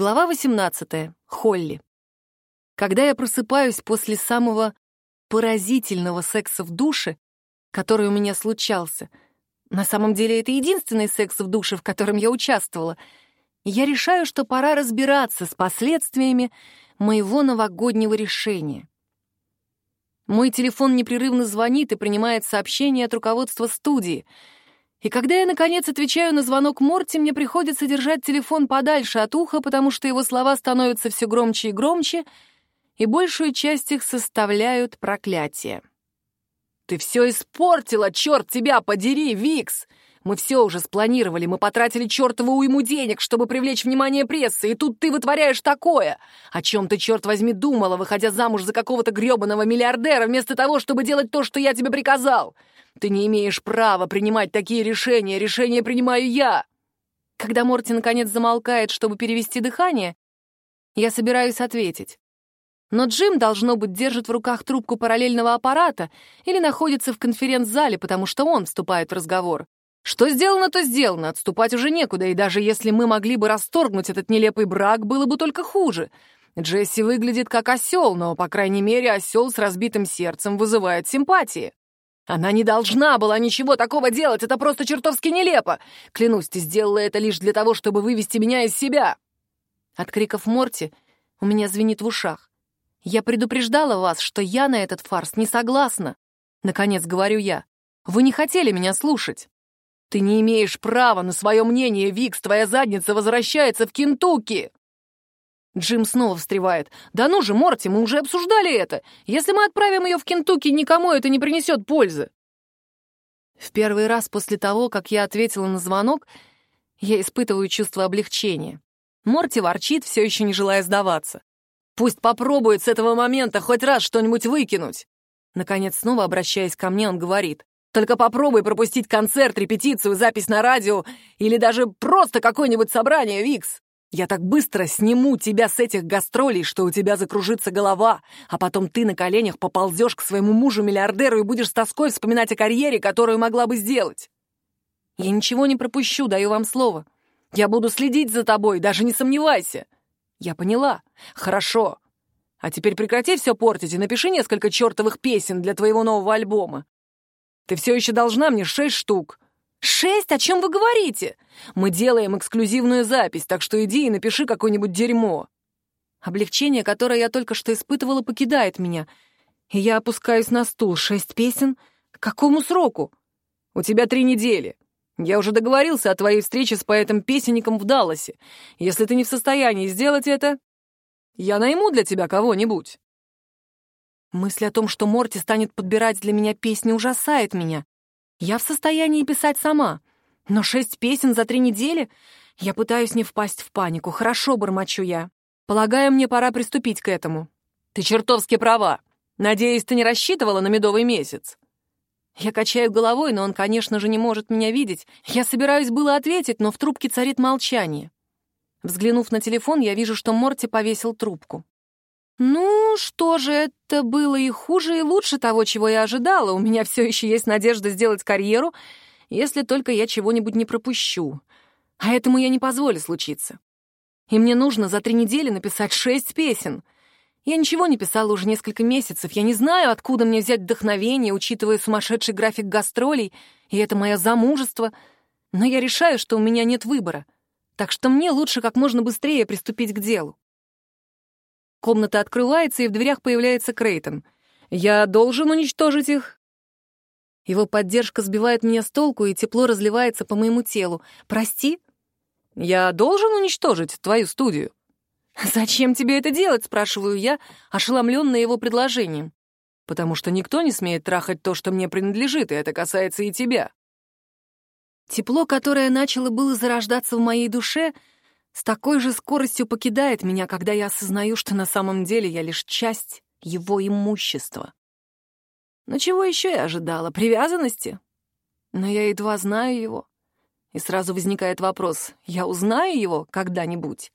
Глава 18. Холли. Когда я просыпаюсь после самого поразительного секса в душе, который у меня случался, на самом деле это единственный секс в душе, в котором я участвовала, я решаю, что пора разбираться с последствиями моего новогоднего решения. Мой телефон непрерывно звонит и принимает сообщения от руководства студии — и когда я, наконец, отвечаю на звонок Морти, мне приходится держать телефон подальше от уха, потому что его слова становятся все громче и громче, и большую часть их составляют проклятия. «Ты все испортила, черт тебя подери, Викс! Мы все уже спланировали, мы потратили чертову уйму денег, чтобы привлечь внимание прессы, и тут ты вытворяешь такое! О чем ты, черт возьми, думала, выходя замуж за какого-то гребаного миллиардера, вместо того, чтобы делать то, что я тебе приказал? Ты не имеешь права принимать такие решения. Решения принимаю я. Когда Морти наконец замолкает, чтобы перевести дыхание, я собираюсь ответить. Но Джим, должно быть, держит в руках трубку параллельного аппарата или находится в конференц-зале, потому что он вступает в разговор. Что сделано, то сделано, отступать уже некуда, и даже если мы могли бы расторгнуть этот нелепый брак, было бы только хуже. Джесси выглядит как осел, но, по крайней мере, осел с разбитым сердцем вызывает симпатии. Она не должна была ничего такого делать, это просто чертовски нелепо. Клянусь, ты сделала это лишь для того, чтобы вывести меня из себя. От криков Морти у меня звенит в ушах. Я предупреждала вас, что я на этот фарс не согласна. Наконец говорю я. Вы не хотели меня слушать. Ты не имеешь права на свое мнение, Викс, твоя задница возвращается в Кентукки. Джим снова встревает. «Да ну же, Морти, мы уже обсуждали это. Если мы отправим ее в Кентукки, никому это не принесет пользы». В первый раз после того, как я ответила на звонок, я испытываю чувство облегчения. Морти ворчит, все еще не желая сдаваться. «Пусть попробует с этого момента хоть раз что-нибудь выкинуть!» Наконец, снова обращаясь ко мне, он говорит. «Только попробуй пропустить концерт, репетицию, запись на радио или даже просто какое-нибудь собрание, Викс!» Я так быстро сниму тебя с этих гастролей, что у тебя закружится голова, а потом ты на коленях поползешь к своему мужу-миллиардеру и будешь с тоской вспоминать о карьере, которую могла бы сделать. Я ничего не пропущу, даю вам слово. Я буду следить за тобой, даже не сомневайся. Я поняла. Хорошо. А теперь прекрати все портить и напиши несколько чертовых песен для твоего нового альбома. Ты все еще должна мне шесть штук. «Шесть? О чем вы говорите? Мы делаем эксклюзивную запись, так что иди и напиши какое-нибудь дерьмо». Облегчение, которое я только что испытывала, покидает меня, и я опускаюсь на стул. Шесть песен? К какому сроку? У тебя три недели. Я уже договорился о твоей встрече с поэтом-песенником в Далласе. Если ты не в состоянии сделать это, я найму для тебя кого-нибудь. Мысль о том, что Морти станет подбирать для меня песни, ужасает меня. Я в состоянии писать сама, но шесть песен за три недели? Я пытаюсь не впасть в панику. Хорошо, бормочу я. Полагаю, мне пора приступить к этому. Ты чертовски права. Надеюсь, ты не рассчитывала на медовый месяц. Я качаю головой, но он, конечно же, не может меня видеть. Я собираюсь было ответить, но в трубке царит молчание. Взглянув на телефон, я вижу, что Морти повесил трубку. «Ну, что же, это было и хуже, и лучше того, чего я ожидала. У меня все еще есть надежда сделать карьеру, если только я чего-нибудь не пропущу. А этому я не позволю случиться. И мне нужно за три недели написать шесть песен. Я ничего не писала уже несколько месяцев. Я не знаю, откуда мне взять вдохновение, учитывая сумасшедший график гастролей, и это мое замужество. Но я решаю, что у меня нет выбора. Так что мне лучше как можно быстрее приступить к делу. Комната открывается, и в дверях появляется Крейтон. «Я должен уничтожить их?» Его поддержка сбивает меня с толку, и тепло разливается по моему телу. «Прости?» «Я должен уничтожить твою студию?» «Зачем тебе это делать?» — спрашиваю я, ошеломленная его предложением. «Потому что никто не смеет трахать то, что мне принадлежит, и это касается и тебя». Тепло, которое начало было зарождаться в моей душе, с такой же скоростью покидает меня, когда я осознаю, что на самом деле я лишь часть его имущества. Но чего еще я ожидала? Привязанности? Но я едва знаю его. И сразу возникает вопрос, я узнаю его когда-нибудь?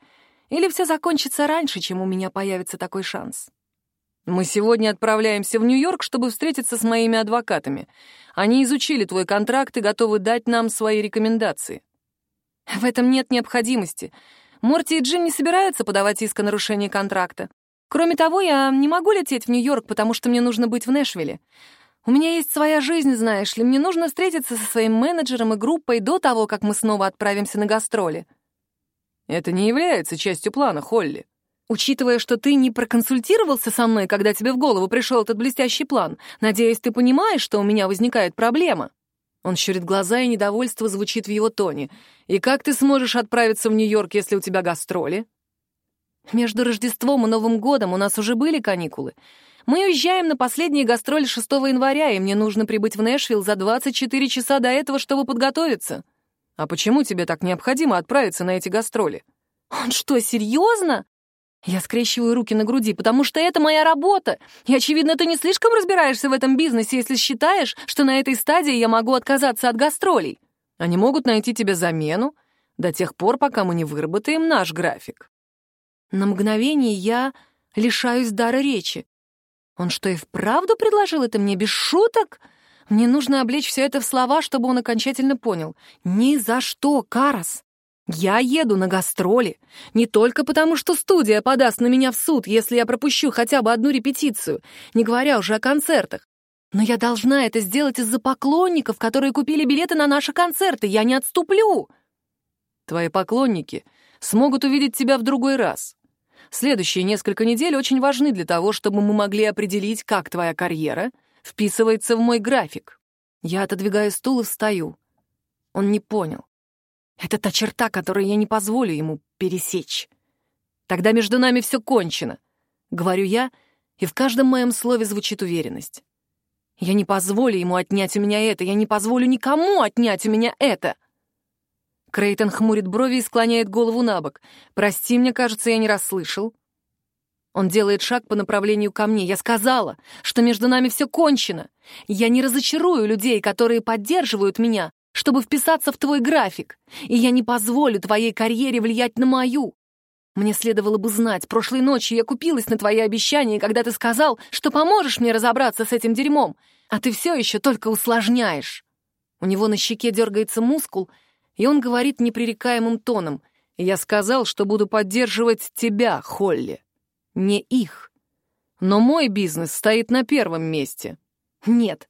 Или все закончится раньше, чем у меня появится такой шанс? Мы сегодня отправляемся в Нью-Йорк, чтобы встретиться с моими адвокатами. Они изучили твой контракт и готовы дать нам свои рекомендации. В этом нет необходимости. Морти и Джин не собираются подавать иск о нарушении контракта. Кроме того, я не могу лететь в Нью-Йорк, потому что мне нужно быть в Нэшвилле. У меня есть своя жизнь, знаешь ли. Мне нужно встретиться со своим менеджером и группой до того, как мы снова отправимся на гастроли. Это не является частью плана, Холли. Учитывая, что ты не проконсультировался со мной, когда тебе в голову пришел этот блестящий план, надеюсь, ты понимаешь, что у меня возникает проблема. Он щурит глаза, и недовольство звучит в его тоне. «И как ты сможешь отправиться в Нью-Йорк, если у тебя гастроли?» «Между Рождеством и Новым годом у нас уже были каникулы. Мы уезжаем на последние гастроли 6 января, и мне нужно прибыть в Нэшвилл за 24 часа до этого, чтобы подготовиться». «А почему тебе так необходимо отправиться на эти гастроли?» «Он что, серьезно?» Я скрещиваю руки на груди, потому что это моя работа. И, очевидно, ты не слишком разбираешься в этом бизнесе, если считаешь, что на этой стадии я могу отказаться от гастролей. Они могут найти тебе замену до тех пор, пока мы не выработаем наш график. На мгновение я лишаюсь дара речи. Он что, и вправду предложил это мне без шуток? Мне нужно облечь все это в слова, чтобы он окончательно понял. Ни за что, Карас. Я еду на гастроли не только потому, что студия подаст на меня в суд, если я пропущу хотя бы одну репетицию, не говоря уже о концертах. Но я должна это сделать из-за поклонников, которые купили билеты на наши концерты. Я не отступлю. Твои поклонники смогут увидеть тебя в другой раз. Следующие несколько недель очень важны для того, чтобы мы могли определить, как твоя карьера вписывается в мой график. Я отодвигаю стул и встаю. Он не понял. Это та черта, которую я не позволю ему пересечь. Тогда между нами все кончено, — говорю я, и в каждом моем слове звучит уверенность. Я не позволю ему отнять у меня это, я не позволю никому отнять у меня это. Крейтон хмурит брови и склоняет голову на бок. «Прости, мне кажется, я не расслышал». Он делает шаг по направлению ко мне. Я сказала, что между нами все кончено. Я не разочарую людей, которые поддерживают меня, чтобы вписаться в твой график, и я не позволю твоей карьере влиять на мою. Мне следовало бы знать, прошлой ночью я купилась на твои обещания, когда ты сказал, что поможешь мне разобраться с этим дерьмом, а ты все еще только усложняешь. У него на щеке дергается мускул, и он говорит непререкаемым тоном. «Я сказал, что буду поддерживать тебя, Холли, не их. Но мой бизнес стоит на первом месте». «Нет,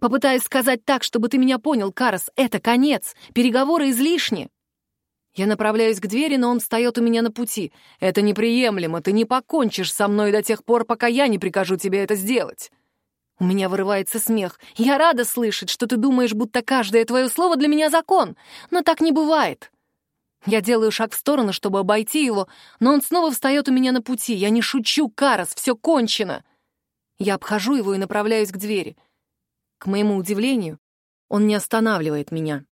Попытаюсь сказать так, чтобы ты меня понял, Карас, это конец. Переговоры излишни. Я направляюсь к двери, но он встает у меня на пути. Это неприемлемо, ты не покончишь со мной до тех пор, пока я не прикажу тебе это сделать. У меня вырывается смех. Я рада слышать, что ты думаешь, будто каждое твое слово для меня закон, но так не бывает. Я делаю шаг в сторону, чтобы обойти его, но он снова встает у меня на пути. Я не шучу, Карас, все кончено. Я обхожу его и направляюсь к двери — к моему удивлению, он не останавливает меня.